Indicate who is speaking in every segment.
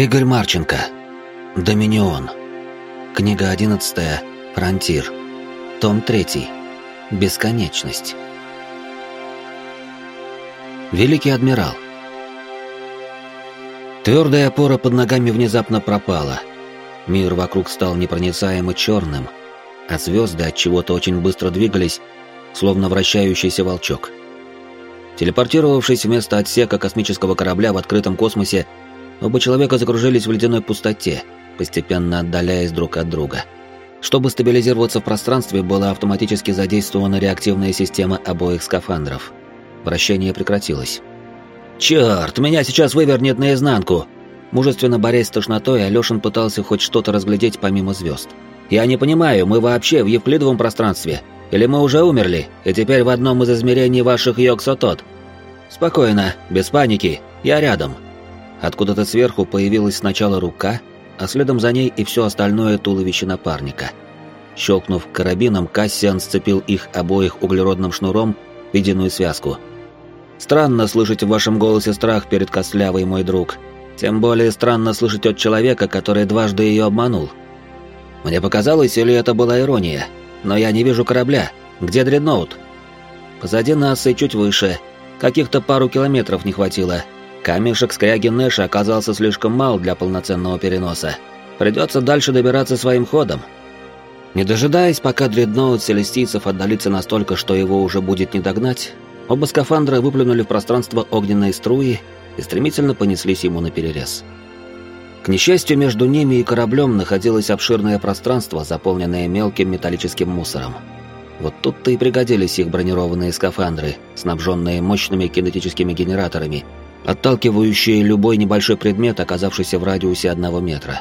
Speaker 1: Игорь Марченко. Доминион. Книга 11. Фронтир. Том 3. Бесконечность. Великий адмирал. Твердая опора под ногами внезапно пропала. Мир вокруг стал непроницаемо черным, а звезды от чего-то очень быстро двигались, словно вращающийся волчок. Телепортировавшись вместо отсека космического корабля в открытом космосе, оба человека закружились в ледяной пустоте, постепенно отдаляясь друг от друга. Чтобы стабилизироваться в пространстве, была автоматически задействована реактивная система обоих скафандров. Вращение прекратилось. «Чёрт, меня сейчас вывернет наизнанку!» Мужественно борясь с тошнотой, Алёшин пытался хоть что-то разглядеть помимо звезд. «Я не понимаю, мы вообще в евклидовом пространстве? Или мы уже умерли, и теперь в одном из измерений ваших Йоксотот?» «Спокойно, без паники, я рядом». Откуда-то сверху появилась сначала рука, а следом за ней и все остальное туловище напарника. Щелкнув карабином, Кассиан сцепил их обоих углеродным шнуром в единую связку. «Странно слышать в вашем голосе страх перед Кослявой, мой друг. Тем более странно слышать от человека, который дважды ее обманул. Мне показалось, или это была ирония, но я не вижу корабля. Где дредноут?» «Позади нас и чуть выше. Каких-то пару километров не хватило, Камешек скряги Нэша оказался слишком мал для полноценного переноса. Придется дальше добираться своим ходом. Не дожидаясь, пока дредноут селестийцев отдалится настолько, что его уже будет не догнать, оба скафандра выплюнули в пространство огненные струи и стремительно понеслись ему на перерез. К несчастью, между ними и кораблем находилось обширное пространство, заполненное мелким металлическим мусором. Вот тут-то и пригодились их бронированные скафандры, снабженные мощными кинетическими генераторами, отталкивающие любой небольшой предмет, оказавшийся в радиусе одного метра.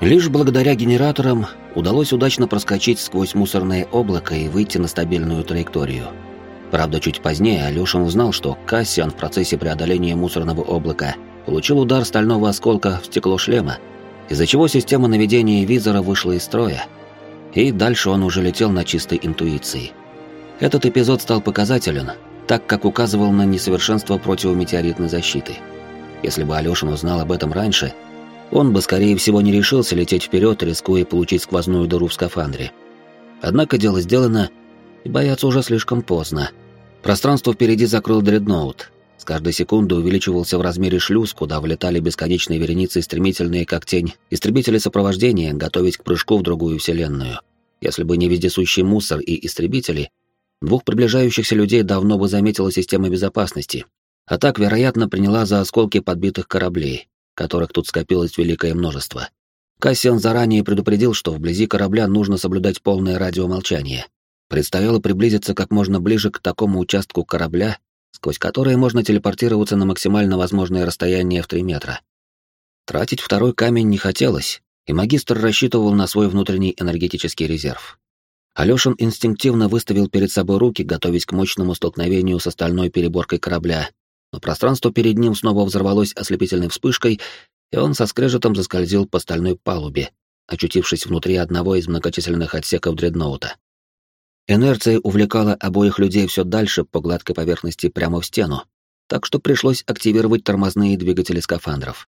Speaker 1: Лишь благодаря генераторам удалось удачно проскочить сквозь мусорное облако и выйти на стабильную траекторию. Правда, чуть позднее Алёшин узнал, что Кассиан в процессе преодоления мусорного облака получил удар стального осколка в стекло шлема, из-за чего система наведения визора вышла из строя, и дальше он уже летел на чистой интуиции. Этот эпизод стал показателен, так как указывал на несовершенство противометеоритной защиты. Если бы Алёшин узнал об этом раньше, он бы, скорее всего, не решился лететь вперед, рискуя получить сквозную дыру в скафандре. Однако дело сделано, и бояться уже слишком поздно. Пространство впереди закрыл дредноут. С каждой секунды увеличивался в размере шлюз, куда влетали бесконечные вереницы стремительные, как тень, истребители сопровождения, готовясь к прыжку в другую вселенную. Если бы не вездесущий мусор и истребители, Двух приближающихся людей давно бы заметила система безопасности, а так, вероятно, приняла за осколки подбитых кораблей, которых тут скопилось великое множество. Кассиан заранее предупредил, что вблизи корабля нужно соблюдать полное радиомолчание. Предстояло приблизиться как можно ближе к такому участку корабля, сквозь который можно телепортироваться на максимально возможное расстояние в 3 метра. Тратить второй камень не хотелось, и магистр рассчитывал на свой внутренний энергетический резерв. Алёшин инстинктивно выставил перед собой руки, готовясь к мощному столкновению с остальной переборкой корабля, но пространство перед ним снова взорвалось ослепительной вспышкой, и он со скрежетом заскользил по стальной палубе, очутившись внутри одного из многочисленных отсеков дредноута. Инерция увлекала обоих людей все дальше по гладкой поверхности прямо в стену, так что пришлось активировать тормозные двигатели скафандров.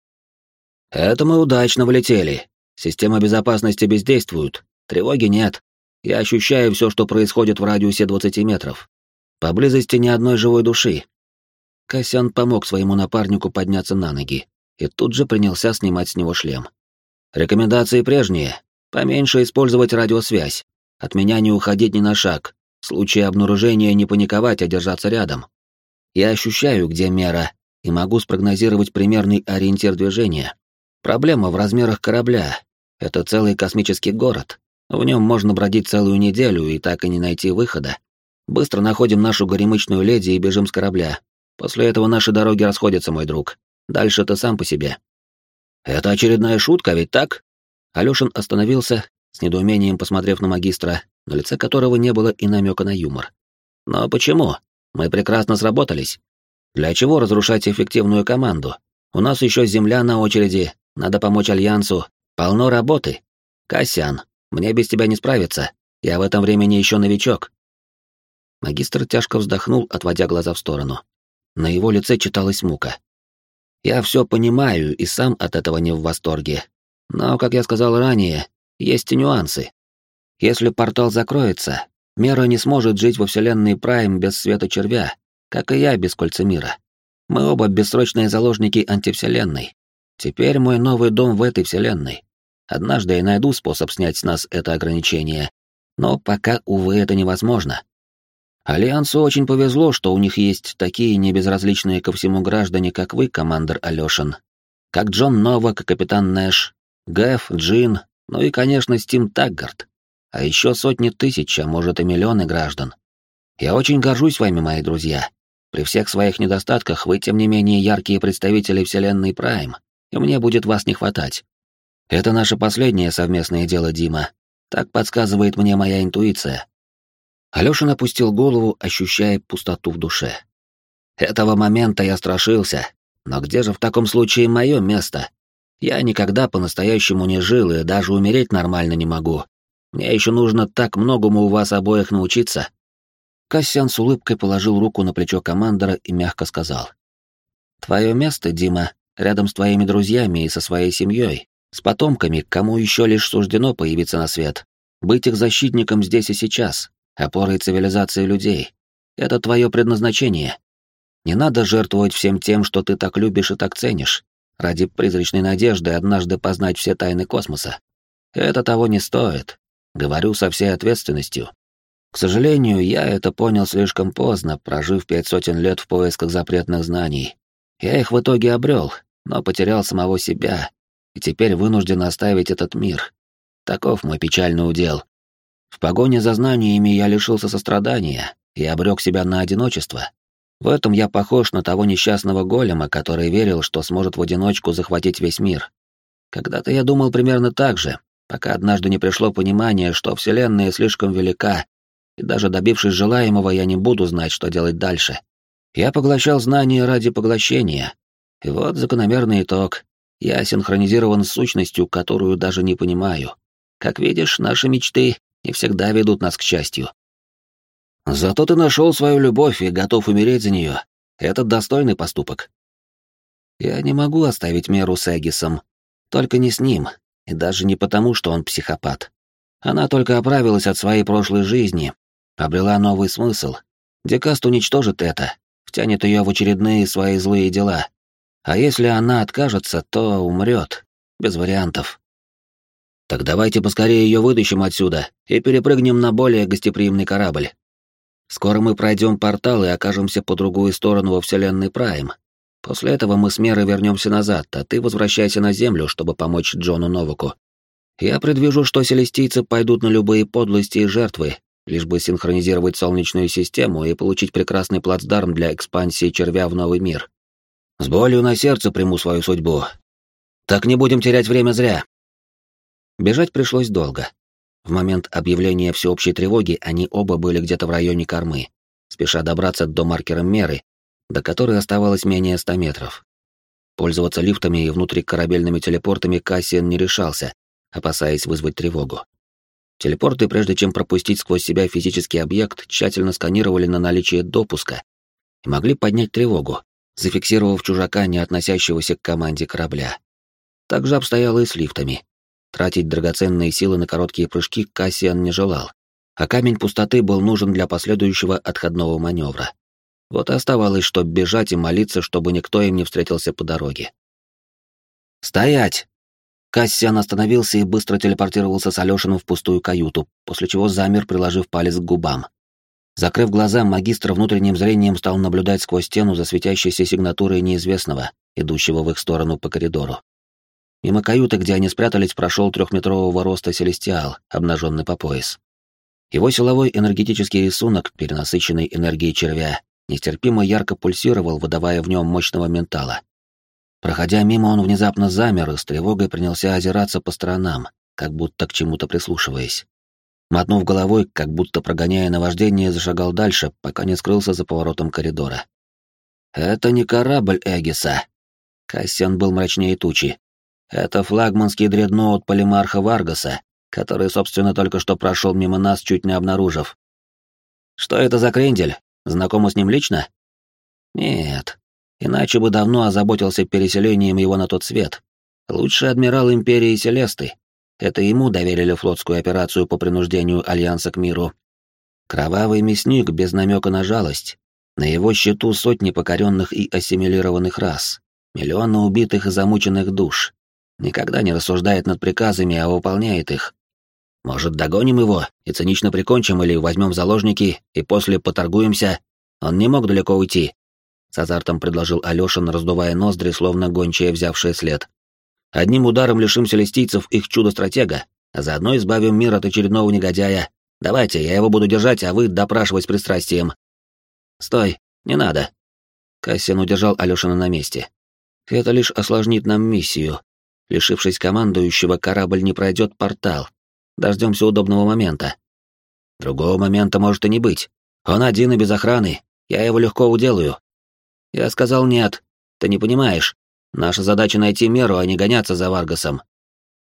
Speaker 1: «Это мы удачно влетели. Система безопасности бездействует. Тревоги нет. Я ощущаю все, что происходит в радиусе 20 метров. Поблизости ни одной живой души. Касян помог своему напарнику подняться на ноги и тут же принялся снимать с него шлем. Рекомендации прежние. Поменьше использовать радиосвязь. От меня не уходить ни на шаг. В случае обнаружения не паниковать, а держаться рядом. Я ощущаю, где мера, и могу спрогнозировать примерный ориентир движения. Проблема в размерах корабля. Это целый космический город. В нем можно бродить целую неделю и так и не найти выхода. Быстро находим нашу горемычную леди и бежим с корабля. После этого наши дороги расходятся, мой друг. Дальше ты сам по себе. Это очередная шутка, ведь так? Алёшин остановился, с недоумением посмотрев на магистра, на лице которого не было и намека на юмор. Но почему? Мы прекрасно сработались. Для чего разрушать эффективную команду? У нас еще земля на очереди, надо помочь Альянсу. Полно работы. Касян, мне без тебя не справиться. Я в этом времени еще новичок. Магистр тяжко вздохнул, отводя глаза в сторону. На его лице читалась мука. Я все понимаю и сам от этого не в восторге. Но, как я сказал ранее, есть нюансы. Если портал закроется, Мера не сможет жить во вселенной Прайм без света червя, как и я без кольца мира. Мы оба бессрочные заложники антивселенной. Теперь мой новый дом в этой вселенной. Однажды я найду способ снять с нас это ограничение, но пока, увы, это невозможно. Альянсу очень повезло, что у них есть такие небезразличные ко всему граждане, как вы, командир Алёшин, как Джон Новак капитан Нэш, Гэф, Джин, ну и, конечно, Стим Таггард, а еще сотни тысяч, а может и миллионы граждан. Я очень горжусь вами, мои друзья. При всех своих недостатках вы, тем не менее, яркие представители Вселенной Прайм, и мне будет вас не хватать. Это наше последнее совместное дело, Дима. Так подсказывает мне моя интуиция. Алёшин опустил голову, ощущая пустоту в душе. Этого момента я страшился. Но где же в таком случае мое место? Я никогда по-настоящему не жил и даже умереть нормально не могу. Мне еще нужно так многому у вас обоих научиться. Кассиан с улыбкой положил руку на плечо командора и мягко сказал. «Твое место, Дима, рядом с твоими друзьями и со своей семьей, с потомками, кому еще лишь суждено появиться на свет. Быть их защитником здесь и сейчас, опорой цивилизации людей. Это твое предназначение. Не надо жертвовать всем тем, что ты так любишь и так ценишь, ради призрачной надежды однажды познать все тайны космоса. Это того не стоит. Говорю со всей ответственностью. К сожалению, я это понял слишком поздно, прожив пять сотен лет в поисках запретных знаний. Я их в итоге обрел, но потерял самого себя и теперь вынужден оставить этот мир. Таков мой печальный удел. В погоне за знаниями я лишился сострадания и обрек себя на одиночество. В этом я похож на того несчастного голема, который верил, что сможет в одиночку захватить весь мир. Когда-то я думал примерно так же, пока однажды не пришло понимание, что Вселенная слишком велика, и даже добившись желаемого, я не буду знать, что делать дальше. Я поглощал знания ради поглощения. И вот закономерный итог. Я синхронизирован с сущностью, которую даже не понимаю. Как видишь, наши мечты не всегда ведут нас к счастью. Зато ты нашел свою любовь и готов умереть за нее. Это достойный поступок. Я не могу оставить меру с Эгисом. Только не с ним. И даже не потому, что он психопат. Она только оправилась от своей прошлой жизни, обрела новый смысл. Декаст уничтожит это, втянет ее в очередные свои злые дела, а если она откажется, то умрет. Без вариантов. Так давайте поскорее ее вытащим отсюда и перепрыгнем на более гостеприимный корабль. Скоро мы пройдем портал и окажемся по другую сторону во Вселенной Прайм. После этого мы с Мерой вернемся назад, а ты возвращайся на Землю, чтобы помочь Джону Новаку. Я предвижу, что селестийцы пойдут на любые подлости и жертвы, лишь бы синхронизировать Солнечную систему и получить прекрасный плацдарм для экспансии червя в новый мир. С болью на сердце приму свою судьбу. Так не будем терять время зря. Бежать пришлось долго. В момент объявления всеобщей тревоги они оба были где-то в районе кормы, спеша добраться до маркера меры, до которой оставалось менее ста метров. Пользоваться лифтами и внутрикорабельными телепортами Кассиан не решался, опасаясь вызвать тревогу. Телепорты, прежде чем пропустить сквозь себя физический объект, тщательно сканировали на наличие допуска и могли поднять тревогу, зафиксировав чужака, не относящегося к команде корабля. Так же обстояло и с лифтами. Тратить драгоценные силы на короткие прыжки Кассиан не желал, а камень пустоты был нужен для последующего отходного маневра. Вот и оставалось, чтобы бежать и молиться, чтобы никто им не встретился по дороге. «Стоять!» Кассиан остановился и быстро телепортировался с Алёшиным в пустую каюту, после чего замер, приложив палец к губам. Закрыв глаза, магистр внутренним зрением стал наблюдать сквозь стену за светящейся сигнатурой неизвестного, идущего в их сторону по коридору. Мимо каюты, где они спрятались, прошел трехметрового роста Селестиал, обнаженный по пояс. Его силовой энергетический рисунок, перенасыщенный энергией червя, нестерпимо ярко пульсировал, выдавая в нем мощного ментала. Проходя мимо, он внезапно замер и с тревогой принялся озираться по сторонам, как будто к чему-то прислушиваясь. Мотнув головой, как будто прогоняя наваждение, зашагал дальше, пока не скрылся за поворотом коридора. «Это не корабль Эгиса». Кассиан был мрачнее тучи. «Это флагманский дредноут полимарха Варгаса, который, собственно, только что прошел мимо нас, чуть не обнаружив. Что это за крендель? Знакома с ним лично?» «Нет. Иначе бы давно озаботился переселением его на тот свет. Лучший адмирал Империи Селесты. Это ему доверили флотскую операцию по принуждению Альянса к миру. Кровавый мясник без намека на жалость. На его счету сотни покоренных и ассимилированных рас, миллионы убитых и замученных душ. Никогда не рассуждает над приказами, а выполняет их. Может, догоним его и цинично прикончим или возьмем заложники и после поторгуемся? Он не мог далеко уйти. С азартом предложил Алёшин, раздувая ноздри, словно гончая, взявшая след. Одним ударом лишим селестийцев их чудо-стратега, а заодно избавим мир от очередного негодяя. Давайте, я его буду держать, а вы допрашивать пристрастием. Стой, не надо. Кассиан удержал Алёшина на месте. Это лишь осложнит нам миссию. Лишившись командующего, корабль не пройдет портал. Дождемся удобного момента. Другого момента может и не быть. Он один и без охраны. Я его легко уделаю. Я сказал нет. Ты не понимаешь. Наша задача найти меру, а не гоняться за Варгасом.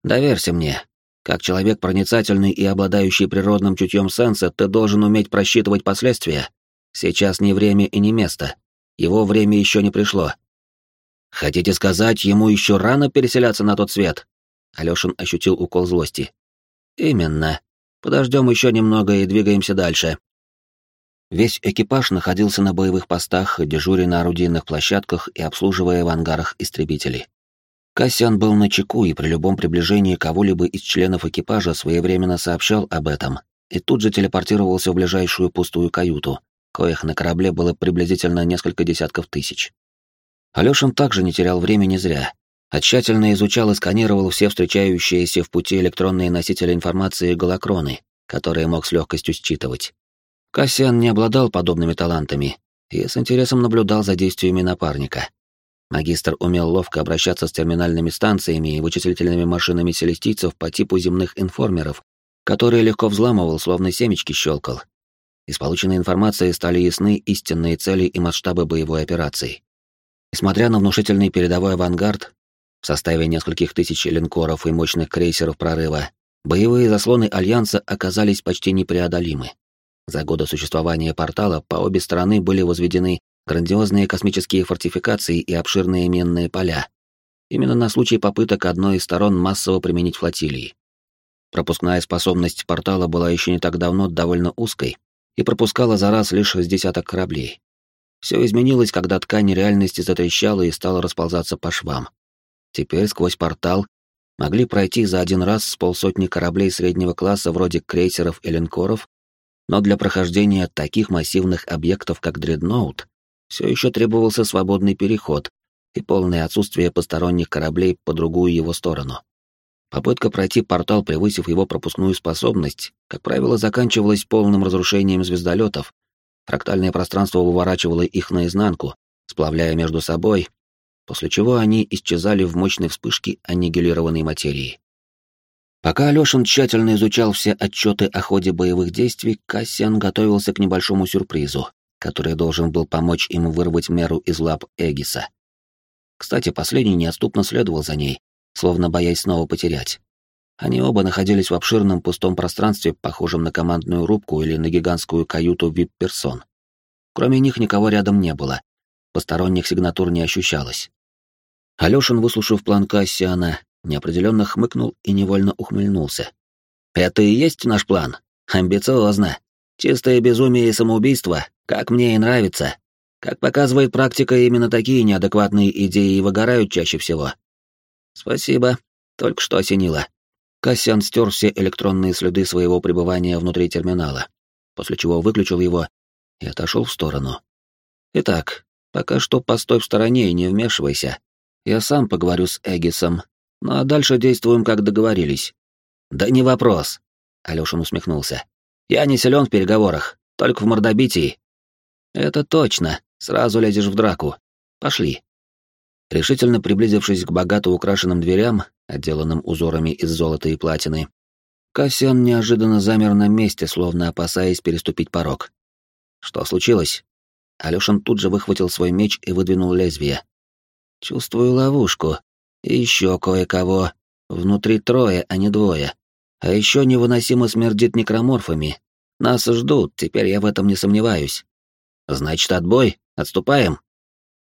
Speaker 1: Доверься мне. Как человек проницательный и обладающий природным чутьем сенса, ты должен уметь просчитывать последствия. Сейчас не время и не место. Его время еще не пришло. Хотите сказать, ему еще рано переселяться на тот свет? Алешин ощутил укол злости. Именно. Подождем еще немного и двигаемся дальше. Весь экипаж находился на боевых постах, дежуря на орудийных площадках и обслуживая в ангарах истребителей. Кассиан был на чеку и при любом приближении кого-либо из членов экипажа своевременно сообщал об этом и тут же телепортировался в ближайшую пустую каюту, коих на корабле было приблизительно несколько десятков тысяч. Алёшин также не терял времени зря, а тщательно изучал и сканировал все встречающиеся в пути электронные носители информации голокроны, которые мог с легкостью считывать. Кассиан не обладал подобными талантами и с интересом наблюдал за действиями напарника. Магистр умел ловко обращаться с терминальными станциями и вычислительными машинами селестийцев по типу земных информеров, которые легко взламывал, словно семечки щелкал. Из полученной информации стали ясны истинные цели и масштабы боевой операции. Несмотря на внушительный передовой авангард, в составе нескольких тысяч линкоров и мощных крейсеров прорыва, боевые заслоны Альянса оказались почти непреодолимы. За годы существования портала по обе стороны были возведены грандиозные космические фортификации и обширные минные поля. Именно на случай попыток одной из сторон массово применить флотилии. Пропускная способность портала была еще не так давно довольно узкой и пропускала за раз лишь с десяток кораблей. Все изменилось, когда ткань реальности затрещала и стала расползаться по швам. Теперь сквозь портал могли пройти за один раз с полсотни кораблей среднего класса вроде крейсеров и линкоров но для прохождения таких массивных объектов, как дредноут, все еще требовался свободный переход и полное отсутствие посторонних кораблей по другую его сторону. Попытка пройти портал, превысив его пропускную способность, как правило, заканчивалась полным разрушением звездолетов. Фрактальное пространство выворачивало их наизнанку, сплавляя между собой, после чего они исчезали в мощной вспышке аннигилированной материи. Пока Алёшин тщательно изучал все отчеты о ходе боевых действий, Кассиан готовился к небольшому сюрпризу, который должен был помочь им вырвать меру из лап Эгиса. Кстати, последний неотступно следовал за ней, словно боясь снова потерять. Они оба находились в обширном пустом пространстве, похожем на командную рубку или на гигантскую каюту вип-персон. Кроме них никого рядом не было. Посторонних сигнатур не ощущалось. Алёшин, выслушав план Кассиана, неопределенно хмыкнул и невольно ухмыльнулся. «Это и есть наш план? Амбициозно. Чистое безумие и самоубийство, как мне и нравится. Как показывает практика, именно такие неадекватные идеи и выгорают чаще всего». «Спасибо. Только что осенило». Кассиан стер все электронные следы своего пребывания внутри терминала, после чего выключил его и отошел в сторону. «Итак, пока что постой в стороне и не вмешивайся. Я сам поговорю с Эгисом ну а дальше действуем, как договорились. Да не вопрос. Алёшин усмехнулся. Я не силен в переговорах, только в мордобитии. Это точно. Сразу лезешь в драку. Пошли. Решительно приблизившись к богато украшенным дверям, отделанным узорами из золота и платины, Кассиан неожиданно замер на месте, словно опасаясь переступить порог. Что случилось? Алёшин тут же выхватил свой меч и выдвинул лезвие. «Чувствую ловушку», и еще кое-кого. Внутри трое, а не двое. А еще невыносимо смердит некроморфами. Нас ждут, теперь я в этом не сомневаюсь. Значит, отбой? Отступаем?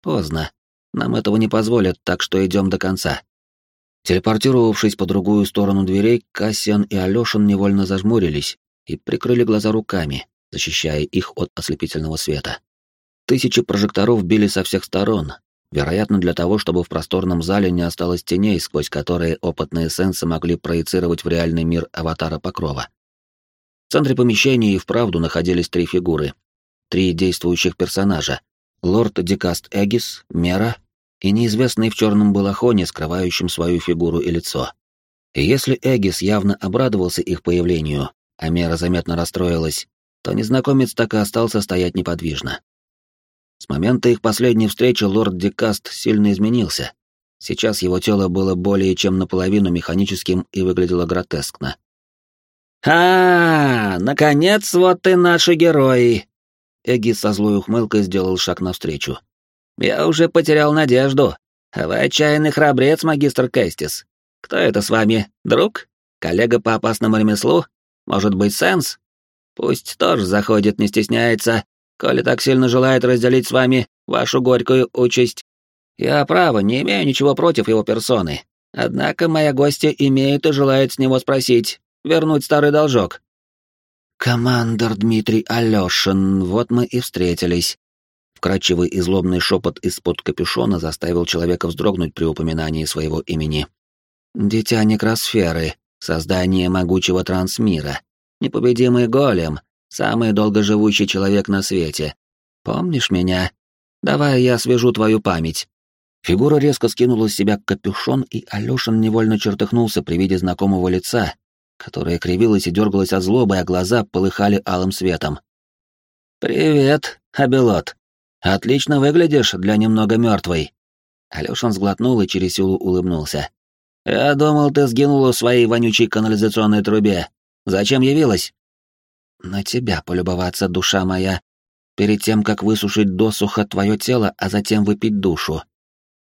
Speaker 1: Поздно. Нам этого не позволят, так что идем до конца. Телепортировавшись по другую сторону дверей, Кассиан и Алёшин невольно зажмурились и прикрыли глаза руками, защищая их от ослепительного света. Тысячи прожекторов били со всех сторон, вероятно, для того, чтобы в просторном зале не осталось теней, сквозь которые опытные сенсы могли проецировать в реальный мир аватара Покрова. В центре помещения и вправду находились три фигуры. Три действующих персонажа. Лорд Дикаст Эгис, Мера и неизвестный в черном балахоне, скрывающем свою фигуру и лицо. И если Эгис явно обрадовался их появлению, а Мера заметно расстроилась, то незнакомец так и остался стоять неподвижно. С момента их последней встречи лорд Дикаст сильно изменился. Сейчас его тело было более чем наполовину механическим и выглядело гротескно.
Speaker 2: «А, наконец, вот и наши герои!»
Speaker 1: Эгис со злой ухмылкой сделал шаг навстречу.
Speaker 2: Я уже потерял надежду. А вы отчаянный храбрец, магистр Кэстис. Кто это с вами? Друг? Коллега по опасному ремеслу? Может быть, Сенс? Пусть тоже заходит, не стесняется, коли так сильно желает разделить с вами вашу горькую участь. Я, право, не имею ничего против его персоны. Однако моя гостья имеет и желает с него спросить, вернуть старый должок.
Speaker 1: «Командор Дмитрий Алёшин, вот мы и встретились», Вкрадчивый и злобный шепот из-под капюшона заставил человека вздрогнуть при упоминании своего имени. «Дитя некросферы, создание могучего трансмира, непобедимый голем, самый долгоживущий человек на свете. Помнишь меня? Давай я свяжу твою память». Фигура резко скинула с себя капюшон, и Алёшин невольно чертыхнулся при виде знакомого лица, которое кривилось и дергалось от злобы, а глаза полыхали алым светом.
Speaker 2: «Привет, Абелот», Отлично выглядишь для немного мертвой.
Speaker 1: Алёшин сглотнул и через силу улыбнулся.
Speaker 2: Я думал, ты сгинула в своей вонючей канализационной трубе. Зачем явилась?
Speaker 1: На тебя полюбоваться, душа моя, перед тем, как высушить досуха твое тело, а затем выпить душу.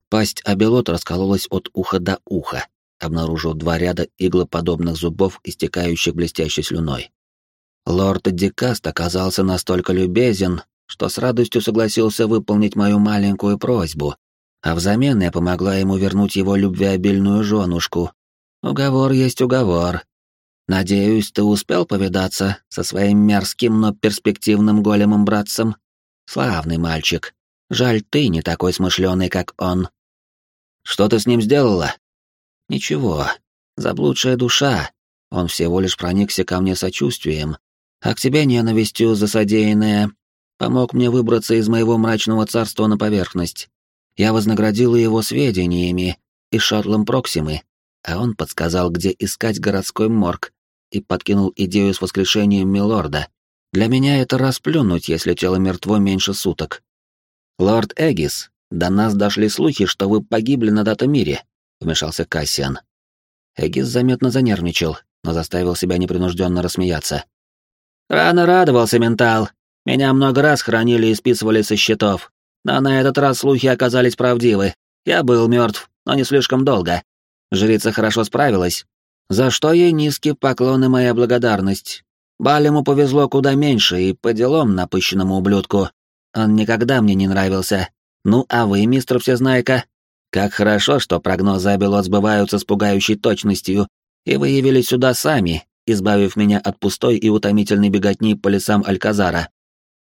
Speaker 1: Пасть Абелот раскололась от уха до уха, обнаружив два ряда иглоподобных зубов, истекающих блестящей слюной. Лорд Дикаст оказался настолько любезен, что с радостью согласился выполнить мою маленькую просьбу, а взамен я помогла ему вернуть его любвеобильную женушку. Уговор есть уговор. Надеюсь, ты успел повидаться со своим мерзким, но перспективным големом-братцем? Славный мальчик. Жаль, ты не такой смышленый, как он. Что ты с ним сделала? Ничего. Заблудшая душа. Он всего лишь проникся ко мне сочувствием, а к тебе ненавистью за содеянное помог мне выбраться из моего мрачного царства на поверхность. Я вознаградила его сведениями и шаттлом Проксимы, а он подсказал, где искать городской морг, и подкинул идею с воскрешением Милорда. Для меня это расплюнуть, если тело мертво меньше суток. «Лорд Эгис, до нас дошли слухи, что вы погибли на датамире», — вмешался Кассиан. Эгис заметно занервничал, но заставил себя непринужденно рассмеяться.
Speaker 2: «Рано радовался, ментал. Меня много раз хранили и списывали со счетов, но на этот раз слухи оказались правдивы. Я был мертв, но не слишком долго. Жрица хорошо справилась, за что ей низкий поклон и моя благодарность. Балему повезло куда меньше и по делам напыщенному ублюдку. Он никогда мне не нравился. Ну а вы, мистер Всезнайка? Как хорошо, что прогнозы Абелот сбываются с пугающей точностью, и вы явились сюда сами, избавив меня от пустой и утомительной беготни по лесам Альказара.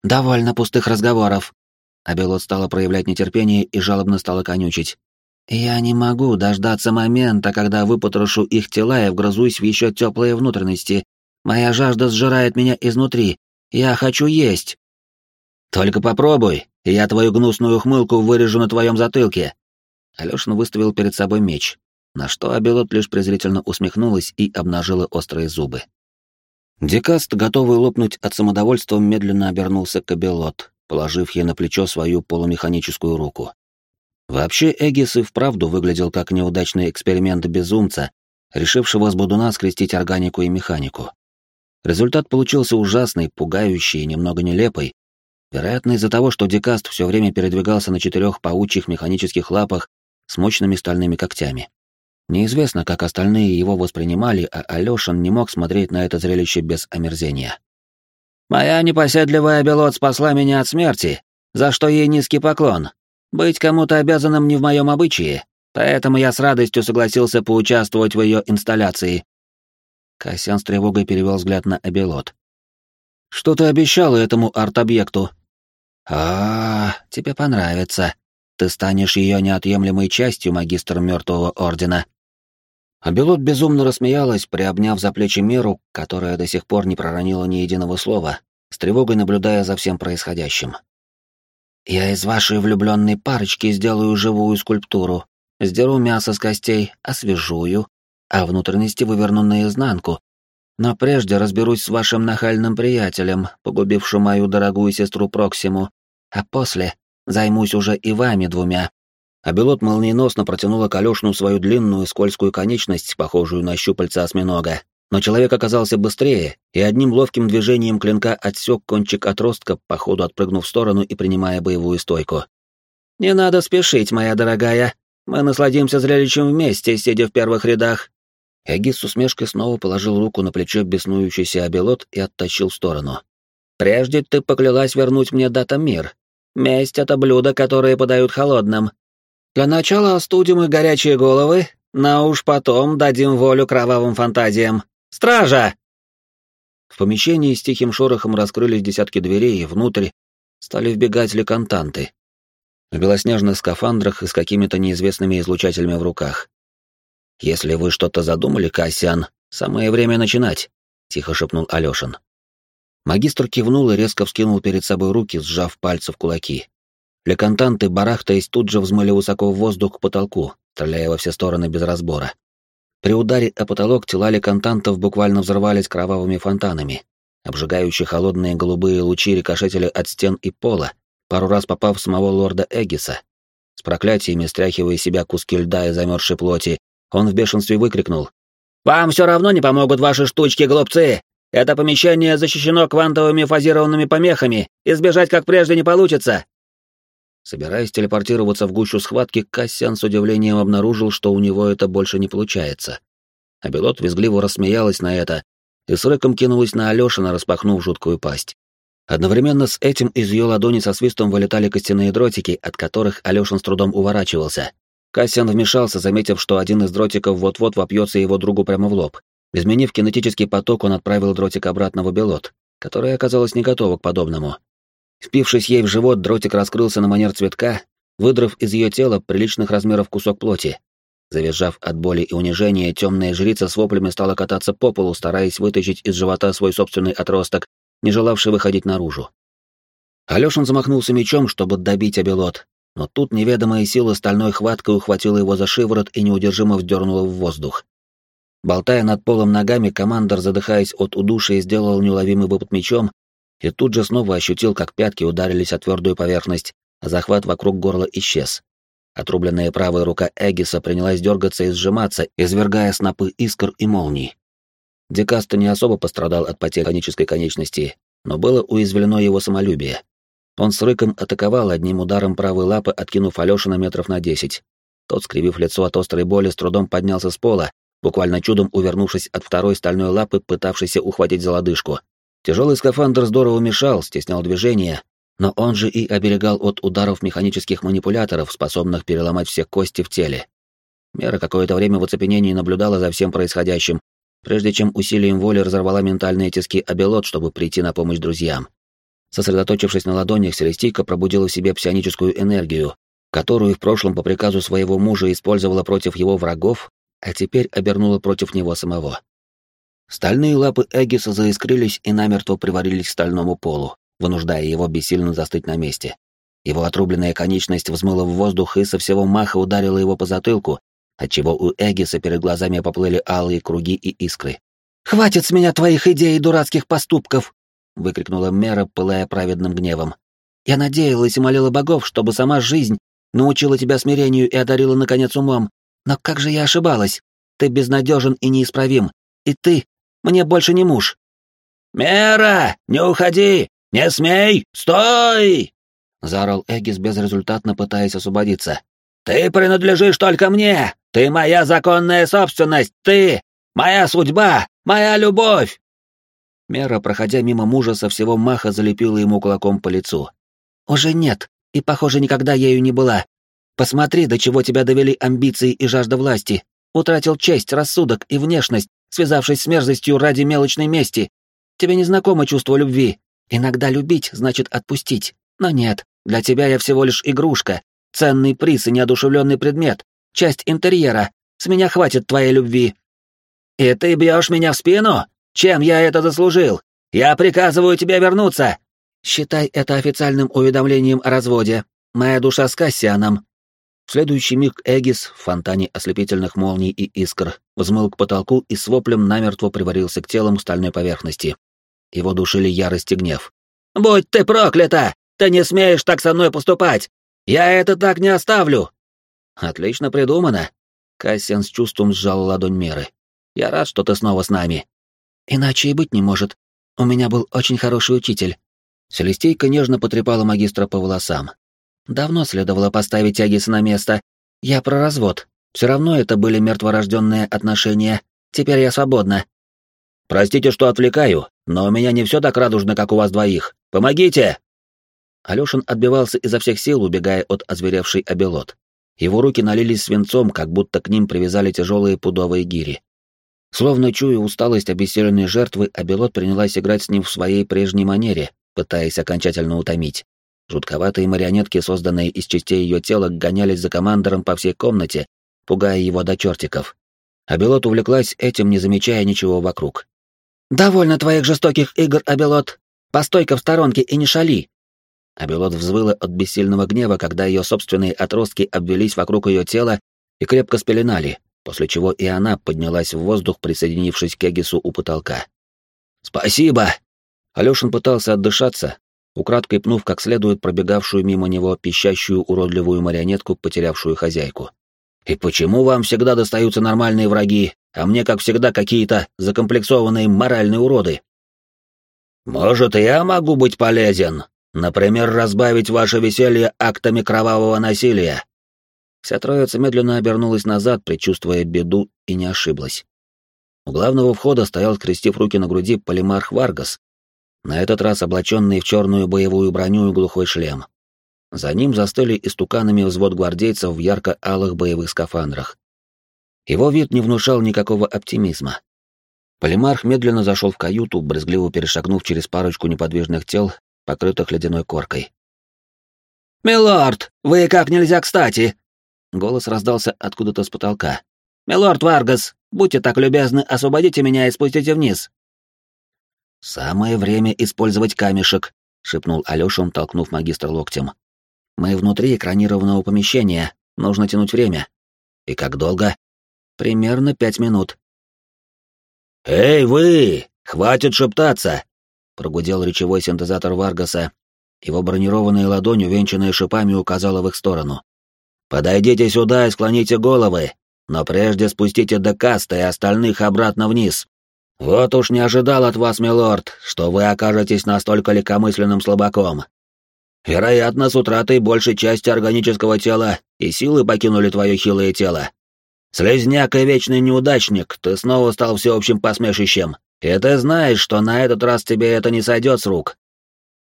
Speaker 1: «Довольно пустых разговоров». Абелот стала проявлять нетерпение и жалобно стала конючить. «Я не могу дождаться момента, когда выпотрошу их тела и вгрызусь в еще теплые внутренности. Моя жажда сжирает меня изнутри. Я хочу есть».
Speaker 2: «Только попробуй, и я твою гнусную ухмылку вырежу на твоем затылке».
Speaker 1: Алешин выставил перед собой меч, на что Абелот лишь презрительно усмехнулась и обнажила острые зубы. Декаст, готовый лопнуть от самодовольства, медленно обернулся к Абелот, положив ей на плечо свою полумеханическую руку. Вообще Эгис и вправду выглядел как неудачный эксперимент безумца, решившего с Будуна скрестить органику и механику. Результат получился ужасный, пугающий и немного нелепый. Вероятно, из-за того, что Декаст все время передвигался на четырех паучьих механических лапах с мощными стальными когтями. Неизвестно, как остальные его воспринимали, а Алёшин не мог смотреть на это зрелище без омерзения.
Speaker 2: «Моя непоседливая Белот спасла меня от смерти, за что ей низкий поклон. Быть кому-то обязанным не в моем обычае, поэтому я с радостью согласился поучаствовать в ее инсталляции». Кассиан с тревогой перевел взгляд на Абелот. «Что ты обещал этому арт-объекту?» «А, тебе понравится. Ты станешь ее неотъемлемой частью, магистр Мертвого Ордена». Абелот безумно рассмеялась, приобняв за плечи Меру, которая до сих пор не проронила ни единого слова, с тревогой наблюдая за всем происходящим. «Я из вашей влюбленной парочки сделаю живую скульптуру, сдеру мясо с костей, освежую, а внутренности выверну наизнанку. Но прежде разберусь с вашим нахальным приятелем, погубившим мою дорогую сестру Проксиму, а после займусь уже и вами двумя». А Белот молниеносно протянула к Алёшину свою длинную скользкую конечность, похожую на щупальца осьминога, но человек оказался быстрее и одним ловким движением клинка отсек кончик отростка, по ходу отпрыгнув в сторону и принимая боевую стойку. «Не надо спешить, моя дорогая. Мы насладимся зрелищем вместе, сидя в первых рядах». Эгис с усмешкой снова положил руку на плечо беснующийся обелот и оттащил в сторону. «Прежде ты поклялась вернуть мне дата мир. Месть — это блюдо, которое подают холодным. Для начала остудим их горячие головы, но уж потом дадим волю кровавым фантазиям. Стража!» В помещении с тихим шорохом раскрылись десятки дверей, и внутрь стали вбегать лекантанты. В белоснежных скафандрах и с какими-то неизвестными излучателями в руках. «Если вы что-то задумали, Кассиан, самое время начинать», — тихо шепнул Алёшин. Магистр кивнул и резко вскинул перед собой руки, сжав пальцы в кулаки. Лекантанты, барахтаясь, тут же взмыли высоко в воздух к потолку, стреляя во все стороны без разбора. При ударе о потолок тела лекантантов буквально взорвались кровавыми фонтанами. Обжигающие холодные голубые лучи рикошетили от стен и пола, пару раз попав в самого лорда Эгиса. С проклятиями, стряхивая себя куски льда и замерзшей плоти, он в бешенстве выкрикнул. «Вам все равно не помогут ваши штучки, глупцы! Это помещение защищено квантовыми фазированными помехами, избежать как прежде не получится!» Собираясь телепортироваться в гущу схватки, Кассиан с удивлением обнаружил, что у него это больше не получается. А Белот визгливо рассмеялась на это и с рыком кинулась на Алёшина, распахнув жуткую пасть. Одновременно с этим из ее ладони со свистом вылетали костяные дротики, от которых Алёшин с трудом уворачивался. Кассиан вмешался, заметив, что один из дротиков вот-вот вопьется его другу прямо в лоб. Изменив кинетический поток, он отправил дротик обратно в Белот, которая оказалась не готова к подобному. Впившись ей в живот, дротик раскрылся на манер цветка, выдрав из ее тела приличных размеров кусок плоти. Завизжав от боли и унижения, темная жрица с воплями стала кататься по полу, стараясь вытащить из живота свой собственный отросток, не желавший выходить наружу. Алешин замахнулся мечом, чтобы добить обелот, но тут неведомая сила стальной хваткой ухватила его за шиворот и неудержимо вдернула в воздух. Болтая над полом ногами, командор, задыхаясь от удушья, сделал неуловимый выпад мечом и тут же снова ощутил, как пятки ударились о твердую поверхность, а захват вокруг горла исчез. Отрубленная правая рука Эгиса принялась дергаться и сжиматься, извергая снопы искр и молний. Декаста не особо пострадал от потери конической конечности, но было уязвлено его самолюбие. Он с рыком атаковал одним ударом правой лапы, откинув Алёшина метров на десять. Тот, скривив лицо от острой боли, с трудом поднялся с пола, буквально чудом увернувшись от второй стальной лапы, пытавшейся ухватить за лодыжку. Тяжелый скафандр здорово мешал, стеснял движение, но он же и оберегал от ударов механических манипуляторов, способных переломать все кости в теле. Мера какое-то время в оцепенении наблюдала за всем происходящим, прежде чем усилием воли разорвала ментальные тиски Абелот, чтобы прийти на помощь друзьям. Сосредоточившись на ладонях, Селестийка пробудила в себе псионическую энергию, которую в прошлом по приказу своего мужа использовала против его врагов, а теперь обернула против него самого. Стальные лапы Эгиса заискрились и намертво приварились к стальному полу, вынуждая его бессильно застыть на месте. Его отрубленная конечность взмыла в воздух и со всего маха ударила его по затылку, отчего у Эгиса перед глазами поплыли алые круги и искры. «Хватит с меня твоих идей и дурацких поступков!» — выкрикнула Мера, пылая праведным гневом. «Я надеялась и молила богов, чтобы сама жизнь научила тебя смирению и одарила, наконец, умом. Но как же я ошибалась? Ты безнадежен и неисправим. И ты мне больше не муж». «Мера, не уходи! Не смей! Стой!» — заорал Эгис, безрезультатно пытаясь освободиться. «Ты принадлежишь только мне! Ты моя законная собственность! Ты! Моя судьба! Моя любовь!» Мера, проходя мимо мужа, со всего маха залепила ему кулаком по лицу. «Уже нет! и, похоже, никогда ею не была. Посмотри, до чего тебя довели амбиции и жажда власти. Утратил честь, рассудок и внешность, связавшись с мерзостью ради мелочной мести. Тебе не знакомо чувство любви. Иногда любить значит отпустить. Но нет, для тебя я всего лишь игрушка, ценный приз и неодушевленный предмет, часть интерьера. С меня хватит твоей любви. И ты бьешь меня в спину? Чем я это заслужил? Я приказываю тебе вернуться. Считай это официальным уведомлением о разводе. Моя душа с Кассианом. Следующий миг Эгис в фонтане ослепительных молний и искр взмыл к потолку и с воплем намертво приварился к телам стальной поверхности. Его душили ярость и гнев. «Будь ты проклята! Ты не смеешь так со мной поступать! Я это так не оставлю!» «Отлично придумано!» Кассиан с чувством сжал ладонь Меры. «Я рад, что ты снова с нами». «Иначе и быть не может. У меня был очень хороший учитель». Селестейка нежно потрепала магистра по волосам. Давно следовало поставить Агиса на место. Я про развод. Все равно это были мертворожденные отношения. Теперь я свободна. Простите, что отвлекаю, но у меня не все так радужно, как у вас двоих. Помогите!» Алёшин отбивался изо всех сил, убегая от озверевшей обелот. Его руки налились свинцом, как будто к ним привязали тяжелые пудовые гири. Словно чуя усталость обессиленной жертвы, обелот принялась играть с ним в своей прежней манере, пытаясь окончательно утомить. Жутковатые марионетки, созданные из частей ее тела, гонялись за командором по всей комнате, пугая его до чертиков. Абелот увлеклась этим, не замечая ничего вокруг. «Довольно твоих жестоких игр, Абелот! Постой-ка в сторонке и не шали!» Абелот взвыла от бессильного гнева, когда ее собственные отростки обвелись вокруг ее тела и крепко спеленали, после чего и она поднялась в воздух, присоединившись к Эгису у потолка. «Спасибо!» Алёшин пытался отдышаться, украдкой пнув как следует пробегавшую мимо него пищащую уродливую марионетку, потерявшую хозяйку. «И почему вам всегда достаются нормальные враги, а мне, как всегда, какие-то закомплексованные моральные уроды?» «Может, я могу быть полезен? Например, разбавить ваше веселье актами кровавого насилия?» Вся троица медленно обернулась назад, предчувствуя беду, и не ошиблась. У главного входа стоял, скрестив руки на груди, полимарх Варгас, на этот раз облаченный в черную боевую броню и глухой шлем. За ним застыли истуканами взвод гвардейцев в ярко-алых боевых скафандрах. Его вид не внушал никакого оптимизма. Полимарх медленно зашел в каюту, брезгливо перешагнув через парочку неподвижных тел, покрытых ледяной коркой. «Милорд, вы как нельзя кстати!» Голос раздался откуда-то с потолка. «Милорд Варгас, будьте так любезны, освободите меня и спустите вниз. «Самое время использовать камешек», — шепнул Алёшин, толкнув магистра локтем. «Мы внутри экранированного помещения, нужно тянуть время». «И как долго?» «Примерно пять минут». «Эй, вы! Хватит шептаться!» — прогудел речевой синтезатор Варгаса. Его бронированная ладонь, увенчанная шипами, указала в их сторону. «Подойдите сюда и склоните головы, но прежде спустите Декаста и остальных обратно вниз». «Вот уж не ожидал от вас, милорд, что вы окажетесь настолько легкомысленным слабаком. Вероятно, с утратой большей части органического тела и силы покинули твое хилое тело. Слезняк и вечный неудачник, ты снова стал всеобщим посмешищем, и ты знаешь, что на этот раз тебе это не сойдет с рук».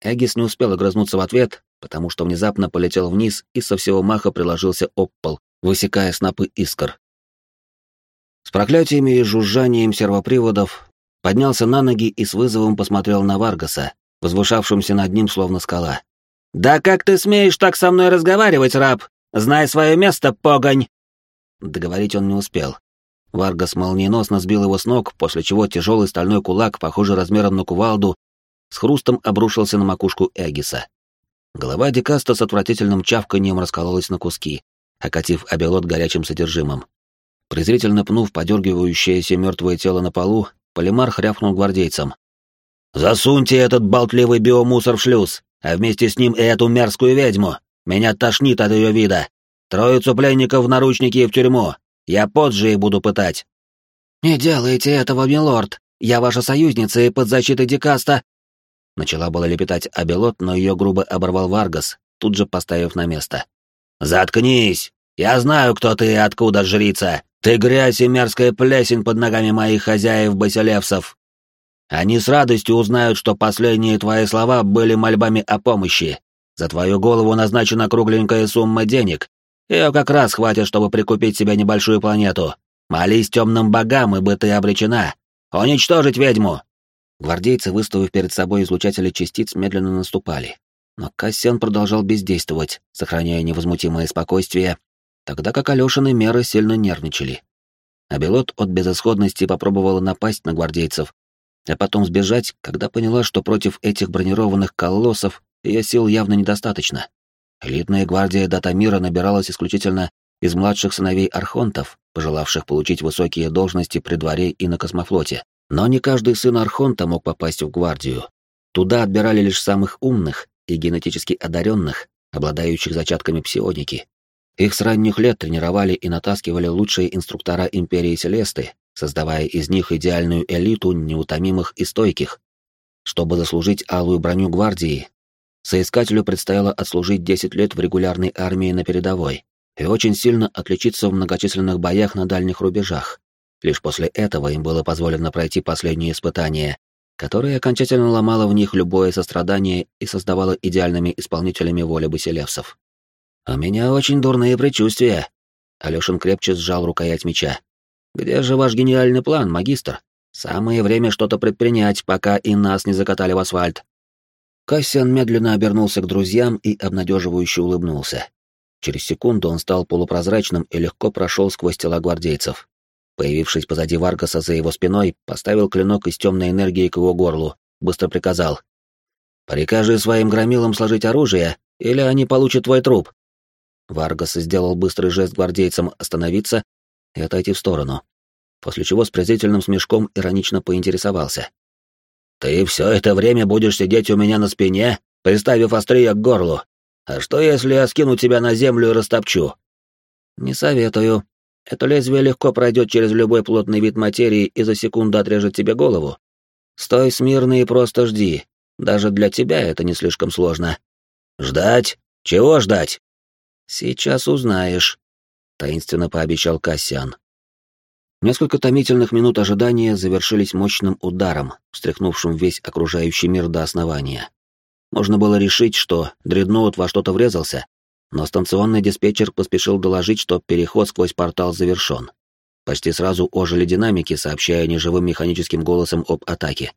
Speaker 2: Эгис не успел огрызнуться в ответ, потому что внезапно полетел вниз и со всего маха приложился об пол, высекая снопы искр. С проклятиями и жужжанием сервоприводов поднялся на ноги и с вызовом посмотрел на Варгаса, возвышавшимся над ним словно скала. «Да как ты смеешь так со мной разговаривать, раб? Знай свое место, погонь!» Договорить он не успел. Варгас молниеносно сбил его с ног, после чего тяжелый стальной кулак, похожий размером на кувалду, с хрустом обрушился на макушку Эгиса. Голова Дикаста с отвратительным чавканием раскололась на куски, окатив обелот горячим содержимым. Презрительно пнув подергивающееся мертвое тело на полу, Полимар хряпнул гвардейцам. «Засуньте этот болтливый биомусор в шлюз, а вместе с ним и эту мерзкую ведьму. Меня тошнит от ее вида. Троицу пленников в наручники и в тюрьму. Я позже их буду пытать». «Не делайте этого, милорд. Я ваша союзница и под защитой Дикаста...» Начала была лепетать Абелот, но ее грубо оборвал Варгас, тут же поставив на место. «Заткнись! Я знаю, кто ты и откуда, жрица. Ты грязь и мерзкая плесень под ногами моих хозяев-басилевсов. Они с радостью узнают, что последние твои слова были мольбами о помощи.
Speaker 1: За твою голову назначена кругленькая сумма денег. Ее как раз хватит, чтобы прикупить себе небольшую планету. Молись темным богам, ибо ты обречена. Уничтожить ведьму!»
Speaker 2: Гвардейцы, выставив перед собой излучатели частиц, медленно наступали. Но Кассиан продолжал бездействовать, сохраняя невозмутимое спокойствие, тогда как Алёшины меры сильно нервничали. А Белот от безысходности попробовала напасть на гвардейцев, а потом сбежать, когда поняла, что против этих бронированных колоссов ее сил явно недостаточно. Элитная гвардия Датамира набиралась исключительно из младших сыновей архонтов, пожелавших получить высокие должности при дворе и на космофлоте. Но не каждый сын архонта мог попасть в гвардию. Туда отбирали лишь самых умных и генетически одаренных, обладающих зачатками псионики. Их с ранних лет тренировали и натаскивали лучшие инструктора Империи Селесты, создавая из них идеальную элиту неутомимых и стойких. Чтобы заслужить алую броню гвардии, соискателю предстояло отслужить 10 лет в регулярной армии на передовой и очень сильно отличиться в многочисленных боях на дальних рубежах. Лишь после этого им было позволено пройти последние испытания, которое окончательно ломало в них любое сострадание и создавало идеальными исполнителями воли басилевсов. «У меня очень дурные предчувствия», — Алёшин крепче сжал рукоять меча. Где же ваш гениальный план, магистр? Самое время что-то предпринять, пока и нас не закатали в асфальт. Кассиан медленно обернулся к друзьям и обнадеживающе улыбнулся. Через секунду он стал полупрозрачным и легко прошел сквозь тела гвардейцев. Появившись позади Варгаса за его спиной, поставил клинок из темной энергии к его горлу, быстро приказал. «Прикажи своим громилам сложить оружие, или они получат твой труп». Варгас сделал быстрый жест гвардейцам остановиться и отойти в сторону, после чего с презрительным смешком иронично поинтересовался. «Ты все это время будешь сидеть у меня на спине, приставив острие к горлу. А что, если я скину тебя на землю и растопчу?» «Не советую. Это лезвие легко пройдет через любой плотный вид материи и за секунду отрежет тебе голову. Стой смирно и просто жди. Даже для тебя это не слишком сложно». «Ждать? Чего ждать?» «Сейчас узнаешь», таинственно пообещал Кассиан. Несколько томительных минут ожидания завершились мощным ударом, встряхнувшим весь окружающий мир до основания. Можно было решить, что дредноут во что-то врезался, но станционный диспетчер поспешил доложить, что переход сквозь портал завершен. Почти сразу ожили динамики, сообщая неживым механическим голосом об атаке.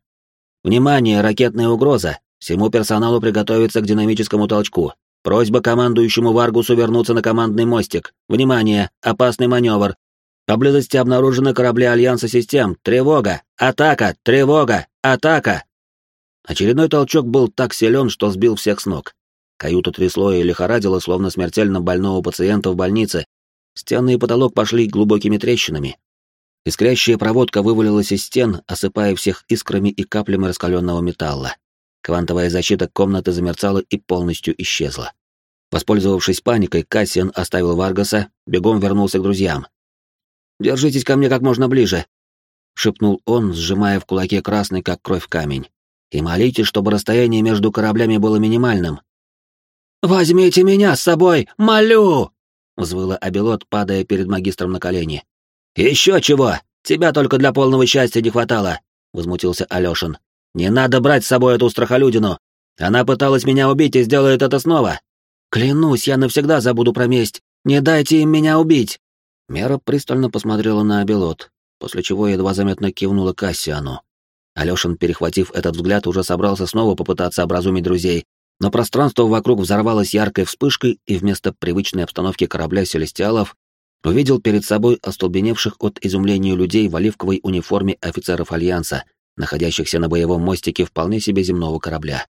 Speaker 2: «Внимание, ракетная угроза! Всему персоналу приготовиться к динамическому толчку. Просьба командующему Варгусу вернуться на командный мостик. Внимание! Опасный маневр. Поблизости обнаружены корабли Альянса систем. Тревога! Атака! Тревога! Атака! Очередной толчок был так силен, что сбил всех с ног. Каюту трясло и лихорадило, словно смертельно больного пациента в больнице. Стены и потолок пошли глубокими трещинами. Искрящая проводка вывалилась из стен, осыпая всех искрами и каплями раскаленного металла. Квантовая защита комнаты замерцала и полностью исчезла. Воспользовавшись паникой, Кассиан оставил Варгаса, бегом вернулся к друзьям. «Держитесь ко мне как можно ближе», — шепнул он, сжимая в кулаке красный, как кровь, камень. «И молитесь, чтобы расстояние между кораблями было минимальным». «Возьмите меня с собой, молю!» — взвыла Абелот, падая перед магистром на колени. «Еще чего! Тебя только для полного счастья не хватало!» — возмутился Алешин. Не надо брать с собой эту страхолюдину. Она пыталась меня убить и сделает это снова. Клянусь, я навсегда забуду про месть. Не дайте им меня убить. Мера пристально посмотрела на Абелот, после чего едва заметно кивнула Кассиану. Алёшин, перехватив этот взгляд, уже собрался снова попытаться образумить друзей, но пространство вокруг взорвалось яркой вспышкой, и вместо привычной обстановки корабля селестиалов увидел перед собой остолбеневших от изумления людей в оливковой униформе офицеров Альянса, находящихся на боевом мостике вполне себе земного корабля.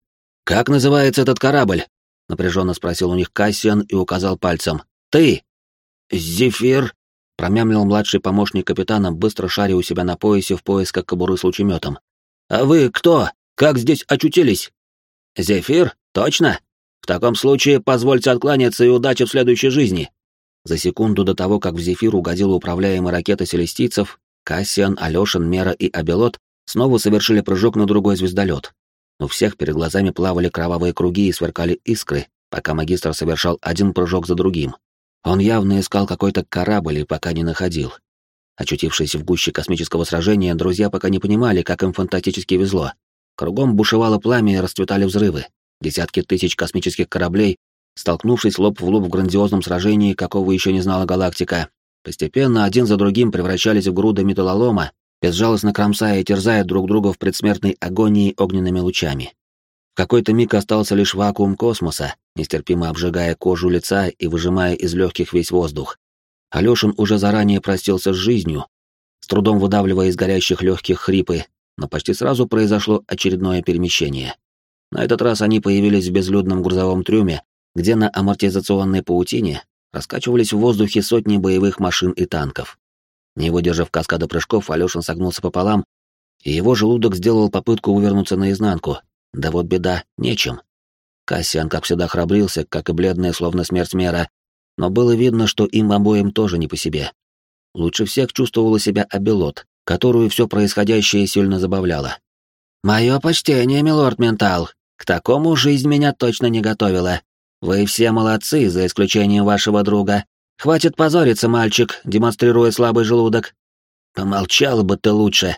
Speaker 2: «Как называется этот корабль?» — напряженно спросил у них Кассиан и указал пальцем. «Ты!» «Зефир!» — промямлил младший помощник капитана, быстро шаря у себя на поясе в поисках кобуры с лучеметом. «А вы кто? Как здесь очутились?» «Зефир? Точно? В таком случае позвольте откланяться и удачи в следующей жизни». За секунду до того, как в Зефир угодила управляемая ракета селестийцев, Кассиан, Алешин, Мера и Абелот снова совершили прыжок на другой звездолет. У всех перед глазами плавали кровавые круги и сверкали искры, пока магистр совершал один прыжок за другим. Он явно искал какой-то корабль и пока не находил. Очутившись в гуще космического сражения, друзья пока не понимали, как им фантастически везло. Кругом бушевало пламя и расцветали взрывы.
Speaker 1: десятки тысяч космических кораблей, столкнувшись лоб в лоб в грандиозном сражении, какого еще не знала галактика, постепенно один за другим превращались в груды металлолома, безжалостно кромсая и терзая друг друга в предсмертной агонии огненными лучами. В какой-то миг остался лишь вакуум космоса, нестерпимо обжигая кожу лица и выжимая из легких весь воздух. Алешин уже заранее простился с жизнью, с трудом выдавливая из горящих легких хрипы, но почти сразу произошло очередное перемещение. На этот раз они появились в безлюдном грузовом трюме, где на амортизационной паутине раскачивались в воздухе сотни боевых машин и танков. Не выдержав каскада прыжков, Алёшин согнулся пополам, и его желудок сделал попытку вывернуться наизнанку. Да вот беда, нечем. Кассиан, как всегда, храбрился, как и бледная, словно смерть мера, но было видно, что им обоим тоже не по себе. Лучше всех чувствовала себя Абелот, которую все происходящее сильно забавляло. «Мое почтение, милорд Ментал. К такому жизнь меня точно не готовила. Вы все молодцы, за исключением вашего друга. Хватит позориться, мальчик, демонстрируя слабый желудок. Помолчал бы ты лучше.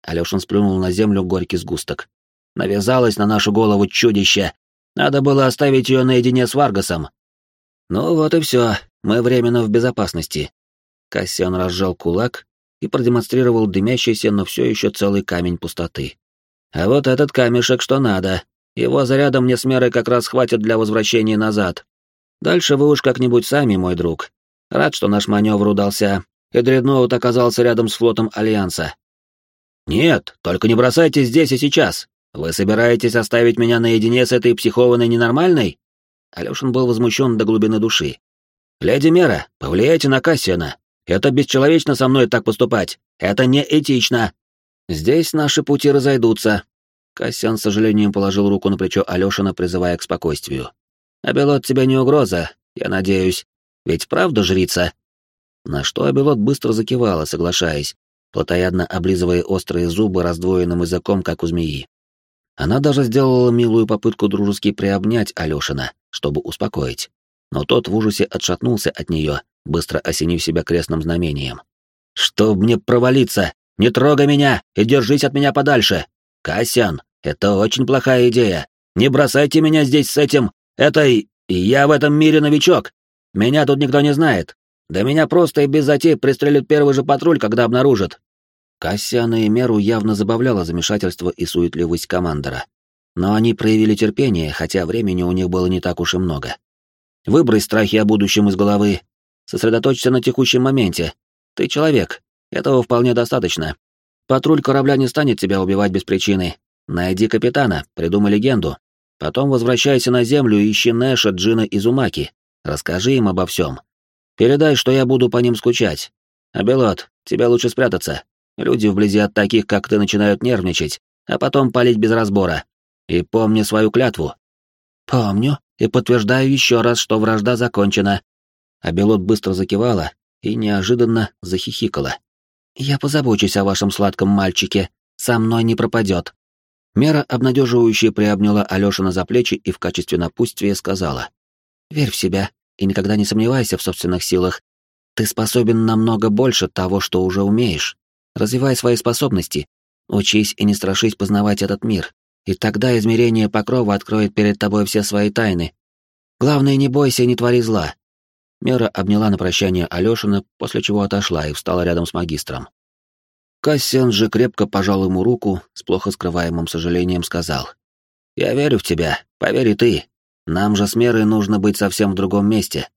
Speaker 1: Алёшин сплюнул на землю горький сгусток. Навязалось на нашу голову чудище. Надо было оставить ее наедине с Варгасом. Ну вот и все, мы временно в безопасности. Кассиан разжал кулак и продемонстрировал дымящийся, но все еще целый камень пустоты. А вот этот камешек что надо. Его заряда мне с мерой как раз хватит для возвращения назад. Дальше вы уж как-нибудь сами, мой друг. Рад, что наш маневр удался, и Дредноут оказался рядом с флотом Альянса. Нет, только не бросайте здесь и сейчас. Вы собираетесь оставить меня наедине с этой психованной ненормальной? Алёшин был возмущен до глубины души. Леди Мера, повлияйте на Кассиана. Это бесчеловечно со мной так поступать. Это неэтично. Здесь наши пути разойдутся. Кассиан с сожалением положил руку на плечо Алёшина, призывая к спокойствию. «Абелот тебе не угроза, я надеюсь. Ведь правда, жрица?» На что Абелот быстро закивала, соглашаясь, плотоядно облизывая острые зубы раздвоенным языком, как у змеи. Она даже сделала милую попытку дружески приобнять Алешина, чтобы успокоить. Но тот в ужасе отшатнулся от нее, быстро осенив себя крестным знамением. «Чтоб мне провалиться! Не трогай меня и держись от меня подальше! Касян, это очень плохая идея! Не бросайте меня здесь с этим, этой... Я в этом мире новичок! Меня тут никто не знает. Да меня просто и без затей пристрелит первый же патруль, когда обнаружат. Кассиана и Меру явно забавляло замешательство и суетливость командора. Но они проявили терпение, хотя времени у них было не так уж и много. Выбрось страхи о будущем из головы. Сосредоточься на текущем моменте. Ты человек. Этого вполне достаточно. Патруль корабля не станет тебя убивать без причины. Найди капитана, придумай легенду. Потом возвращайся на землю и ищи Нэша, Джина и Зумаки. Расскажи им обо всем. Передай, что я буду по ним скучать. А Белот, тебе лучше спрятаться. Люди вблизи от таких, как ты, начинают нервничать, а потом палить без разбора. И помни свою клятву. Помню и подтверждаю еще раз, что вражда закончена. А Белот быстро закивала и неожиданно захихикала. Я позабочусь о вашем сладком мальчике. Со мной не пропадет. Мера обнадеживающе приобняла Алешина за плечи и в качестве напутствия сказала. Верь в себя и никогда не сомневайся в собственных силах. Ты способен намного больше того, что уже умеешь. Развивай свои способности, учись и не страшись познавать этот мир, и тогда измерение покрова откроет перед тобой все свои тайны. Главное, не бойся и не твори зла. Мера обняла на прощание Алёшина, после чего отошла и встала рядом с магистром. Кассиан же крепко пожал ему руку, с плохо скрываемым сожалением сказал. «Я верю в тебя, поверь и ты. Нам же с Мерой нужно быть совсем в другом месте.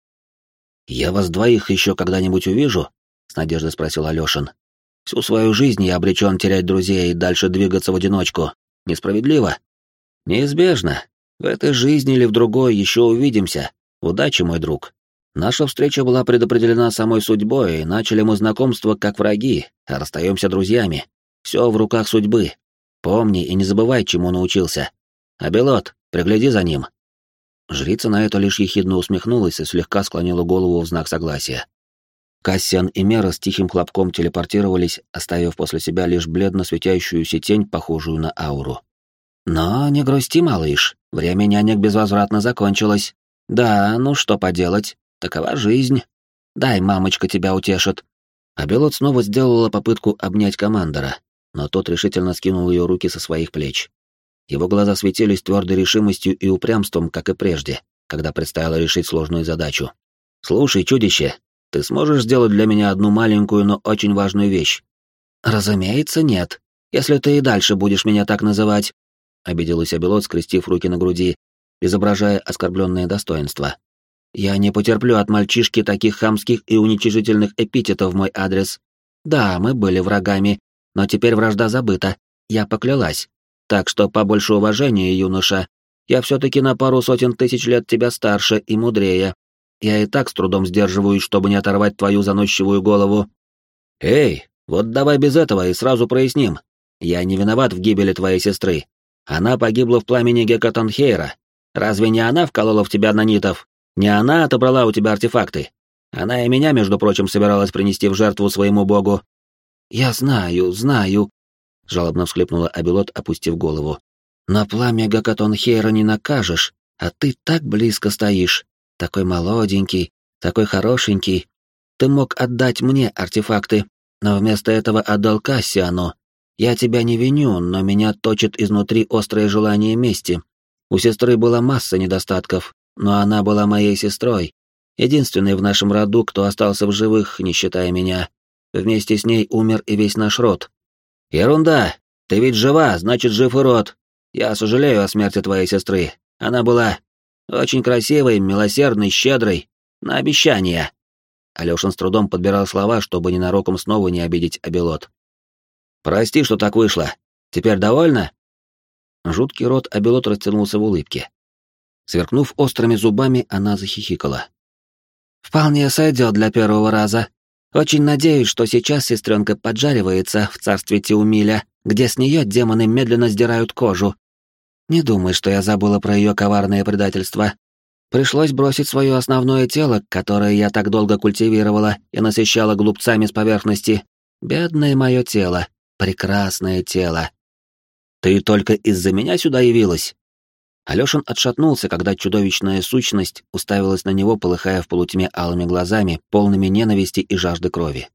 Speaker 1: Я вас двоих еще когда-нибудь увижу? С надеждой спросил Алешин. Всю свою жизнь я обречен терять друзей и дальше двигаться в одиночку. Несправедливо? Неизбежно. В этой жизни или в другой еще увидимся. Удачи, мой друг. Наша встреча была предопределена самой судьбой, и начали мы знакомство как враги, а расстаемся друзьями. Все в руках судьбы. Помни и не забывай, чему научился. А Белот, пригляди за ним. Жрица на это лишь ехидно усмехнулась и слегка склонила голову в знак согласия. Кассиан и Мера с тихим хлопком телепортировались, оставив после себя лишь бледно светящуюся тень, похожую на ауру. «Но не грусти, малыш, время нянек безвозвратно закончилось. Да, ну что поделать, такова жизнь. Дай, мамочка тебя утешит». А Белот снова сделала попытку обнять командора, но тот решительно скинул ее руки со своих плеч. Его глаза светились твердой решимостью и упрямством, как и прежде, когда предстояло решить сложную задачу. «Слушай, чудище, ты сможешь сделать для меня одну маленькую, но очень важную вещь?»
Speaker 2: «Разумеется, нет. Если ты и дальше будешь меня так называть», — обиделась Абелот, скрестив руки на груди, изображая оскорбленное достоинство. «Я не потерплю от мальчишки таких хамских и уничижительных эпитетов в мой адрес. Да, мы были врагами, но теперь вражда забыта. Я поклялась. Так что побольше уважения, юноша. Я все-таки на пару сотен тысяч лет тебя старше и мудрее. Я и так с трудом сдерживаюсь, чтобы не оторвать твою заносчивую голову.
Speaker 1: Эй, вот давай без этого и сразу проясним. Я не виноват в гибели твоей сестры. Она погибла в пламени Гекатонхейра. Разве не она вколола в тебя нанитов? Не она отобрала у тебя артефакты? Она и меня, между прочим, собиралась принести в жертву своему богу.
Speaker 2: Я знаю, знаю, жалобно всхлипнула Абилот, опустив голову. На пламя Гакатон Хейра не накажешь, а ты так близко стоишь. Такой молоденький, такой хорошенький. Ты мог отдать мне артефакты, но вместо этого отдал Кассиану. Я тебя не виню, но меня точит изнутри острое желание мести. У сестры была масса недостатков, но она была моей сестрой, единственной в нашем роду, кто остался в живых, не считая меня. Вместе с ней умер и весь наш род.
Speaker 1: Ерунда. Ты ведь жива, значит, жив и род. Я сожалею о смерти твоей сестры. Она была очень красивой, милосердной, щедрой. На обещание. Алёшин с трудом подбирал слова, чтобы ненароком снова не обидеть Абелот. «Прости, что так вышло. Теперь довольна?» Жуткий рот Абелот растянулся в улыбке. Сверкнув острыми зубами, она захихикала.
Speaker 2: «Вполне сойдет для первого раза. Очень надеюсь, что сейчас сестренка поджаривается в царстве Тиумиля, где с нее демоны медленно сдирают кожу. Не думай, что я забыла про ее коварное предательство. Пришлось бросить свое основное тело, которое я так долго культивировала и насыщала глупцами с поверхности. Бедное мое тело, прекрасное тело.
Speaker 1: Ты только из-за меня сюда явилась? Алёшин отшатнулся, когда чудовищная сущность уставилась на него, полыхая в полутьме алыми глазами, полными ненависти и жажды крови.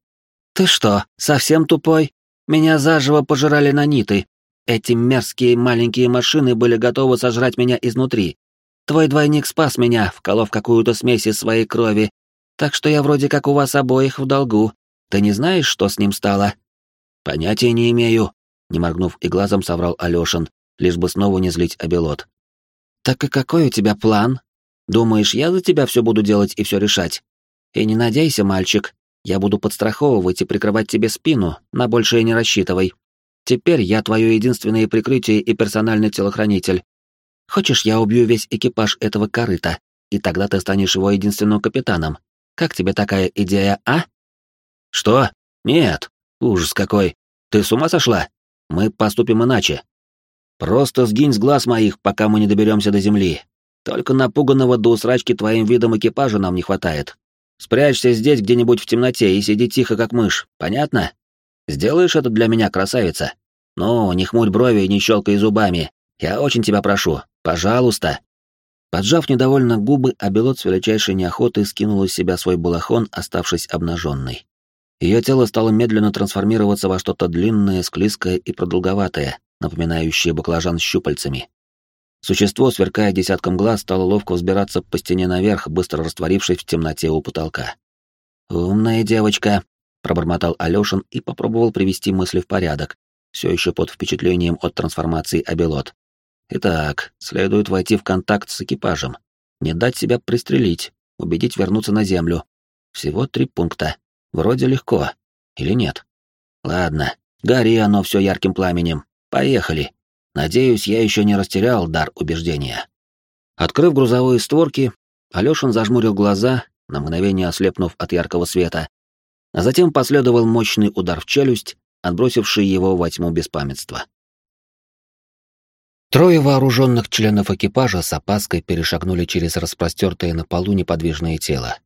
Speaker 2: «Ты что, совсем тупой? Меня заживо пожирали наниты. Эти мерзкие маленькие машины были готовы сожрать меня изнутри. Твой двойник спас меня, вколов какую-то смесь из своей крови. Так что я вроде как у вас обоих в долгу. Ты не знаешь, что с ним стало?»
Speaker 1: «Понятия не имею», — не моргнув и глазом соврал Алёшин, лишь бы снова не злить Абелот.
Speaker 2: «Так и какой у тебя план? Думаешь, я за тебя все буду делать и все решать? И не надейся, мальчик, я буду подстраховывать и прикрывать тебе спину, на большее не рассчитывай. Теперь я твое единственное прикрытие и персональный телохранитель. Хочешь, я убью весь экипаж этого корыта, и тогда ты станешь его единственным капитаном. Как тебе такая идея, а?»
Speaker 1: «Что? Нет. Ужас какой. Ты с ума сошла? Мы поступим иначе. Просто сгинь с глаз моих, пока мы не доберемся до земли. Только напуганного до усрачки твоим видом экипажа нам не хватает. Спрячься здесь где-нибудь в темноте и сиди тихо, как мышь, понятно? Сделаешь это для меня, красавица? Ну, не хмурь брови и не щелкай зубами. Я очень тебя прошу, пожалуйста. Поджав недовольно губы, Абелот с величайшей неохотой скинула с себя свой балахон, оставшись обнаженной. Ее тело стало медленно трансформироваться во что-то длинное, склизкое и продолговатое, напоминающее баклажан с щупальцами. Существо, сверкая десятком глаз, стало ловко взбираться по стене наверх, быстро растворившись в темноте у потолка.
Speaker 2: «Умная девочка», — пробормотал Алёшин и попробовал привести мысли в порядок, все еще под впечатлением от трансформации Абелот.
Speaker 1: Итак, следует войти в контакт с экипажем, не дать себя пристрелить, убедить вернуться на землю. Всего три пункта. Вроде легко. Или нет? Ладно, гори оно все ярким пламенем. Поехали. Надеюсь, я еще не растерял дар убеждения. Открыв грузовые створки, Алешин зажмурил глаза, на мгновение ослепнув от яркого света, а затем последовал мощный удар в челюсть, отбросивший его во тьму беспамятства. Трое вооруженных членов экипажа с опаской перешагнули через распростертое на полу неподвижное тело.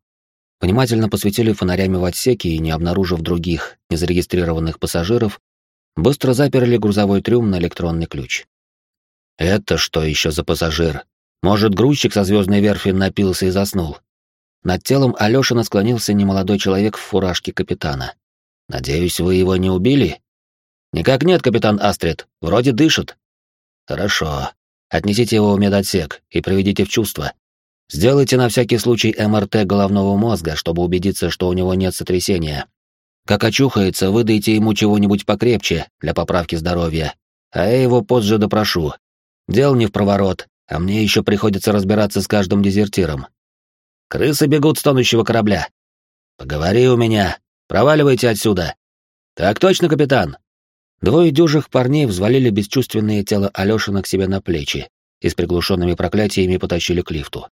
Speaker 1: Внимательно посветили фонарями в отсеке и, не обнаружив других, незарегистрированных пассажиров, быстро заперли грузовой трюм на электронный ключ. Это что еще за пассажир? Может, грузчик со звездной верфи напился и заснул? Над телом Алешина склонился немолодой человек в фуражке капитана. Надеюсь, вы его не убили? Никак нет, капитан Астрид. Вроде дышит. Хорошо. Отнесите его в медотсек и приведите в чувство. Сделайте на всякий случай МРТ головного мозга, чтобы убедиться, что у него нет сотрясения. Как очухается, выдайте ему чего-нибудь покрепче для поправки здоровья. А я его позже допрошу. Дел не в проворот, а мне еще приходится разбираться с каждым дезертиром. Крысы бегут с тонущего корабля. Поговори у меня. Проваливайте отсюда. Так точно, капитан. Двое дюжих парней взвалили бесчувственное тело Алёшина к себе на плечи и с приглушенными проклятиями потащили к лифту.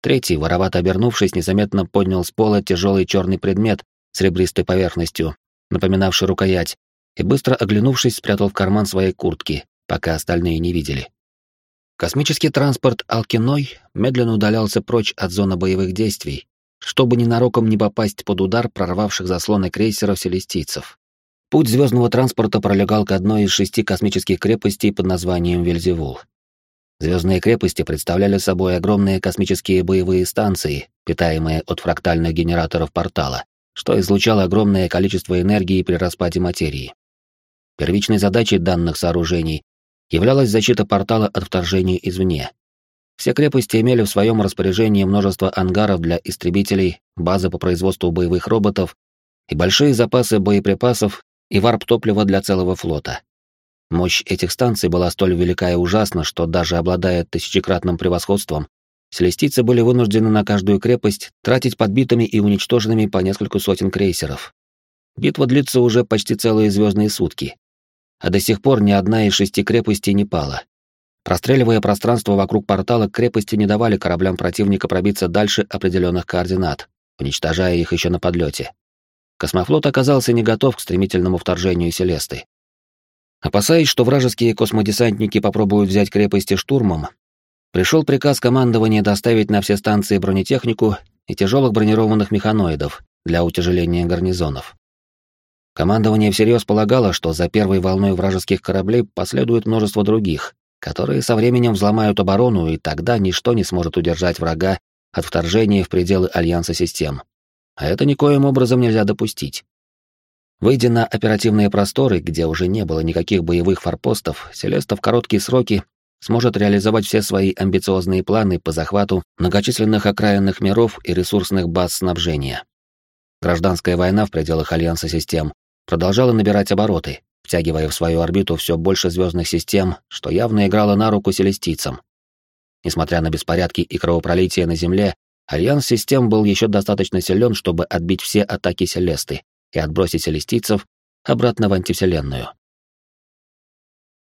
Speaker 1: Третий, воровато обернувшись, незаметно поднял с пола тяжелый черный предмет с ребристой поверхностью, напоминавший рукоять, и быстро оглянувшись, спрятал в карман своей куртки, пока остальные не видели. Космический транспорт «Алкиной» медленно удалялся прочь от зоны боевых действий, чтобы ненароком не попасть под удар прорвавших заслоны крейсеров селестийцев. Путь звездного транспорта пролегал к одной из шести космических крепостей под названием Вельзевул. Звездные крепости представляли собой огромные космические боевые станции, питаемые от фрактальных генераторов портала, что излучало огромное количество энергии при распаде материи. Первичной задачей данных сооружений являлась защита портала от вторжения извне. Все крепости имели в своем распоряжении множество ангаров для истребителей, базы по производству боевых роботов и большие запасы боеприпасов и варп-топлива для целого флота. Мощь этих станций была столь велика и ужасна, что даже обладая тысячекратным превосходством, селестийцы были вынуждены на каждую крепость тратить подбитыми и уничтоженными по несколько сотен крейсеров. Битва длится уже почти целые звездные сутки, а до сих пор ни одна из шести крепостей не пала. Простреливая пространство вокруг портала, крепости не давали кораблям противника пробиться дальше определенных координат, уничтожая их еще на подлете. Космофлот оказался не готов к стремительному вторжению Селесты. Опасаясь, что вражеские космодесантники попробуют взять крепости штурмом, пришел приказ командования доставить на все станции бронетехнику и тяжелых бронированных механоидов для утяжеления гарнизонов. Командование всерьез полагало, что за первой волной вражеских кораблей последует множество других, которые со временем взломают оборону, и тогда ничто не сможет удержать врага от вторжения в пределы Альянса систем а это никоим образом нельзя допустить. Выйдя на оперативные просторы, где уже не было никаких боевых форпостов, Селеста в короткие сроки сможет реализовать все свои амбициозные планы по захвату многочисленных окраинных миров и ресурсных баз снабжения. Гражданская война в пределах Альянса систем продолжала набирать обороты, втягивая в свою орбиту все больше звездных систем, что явно играло на руку селестийцам. Несмотря на беспорядки и кровопролитие на Земле, Альянс систем был еще достаточно силен, чтобы отбить все атаки Селесты и отбросить селестийцев обратно в антивселенную.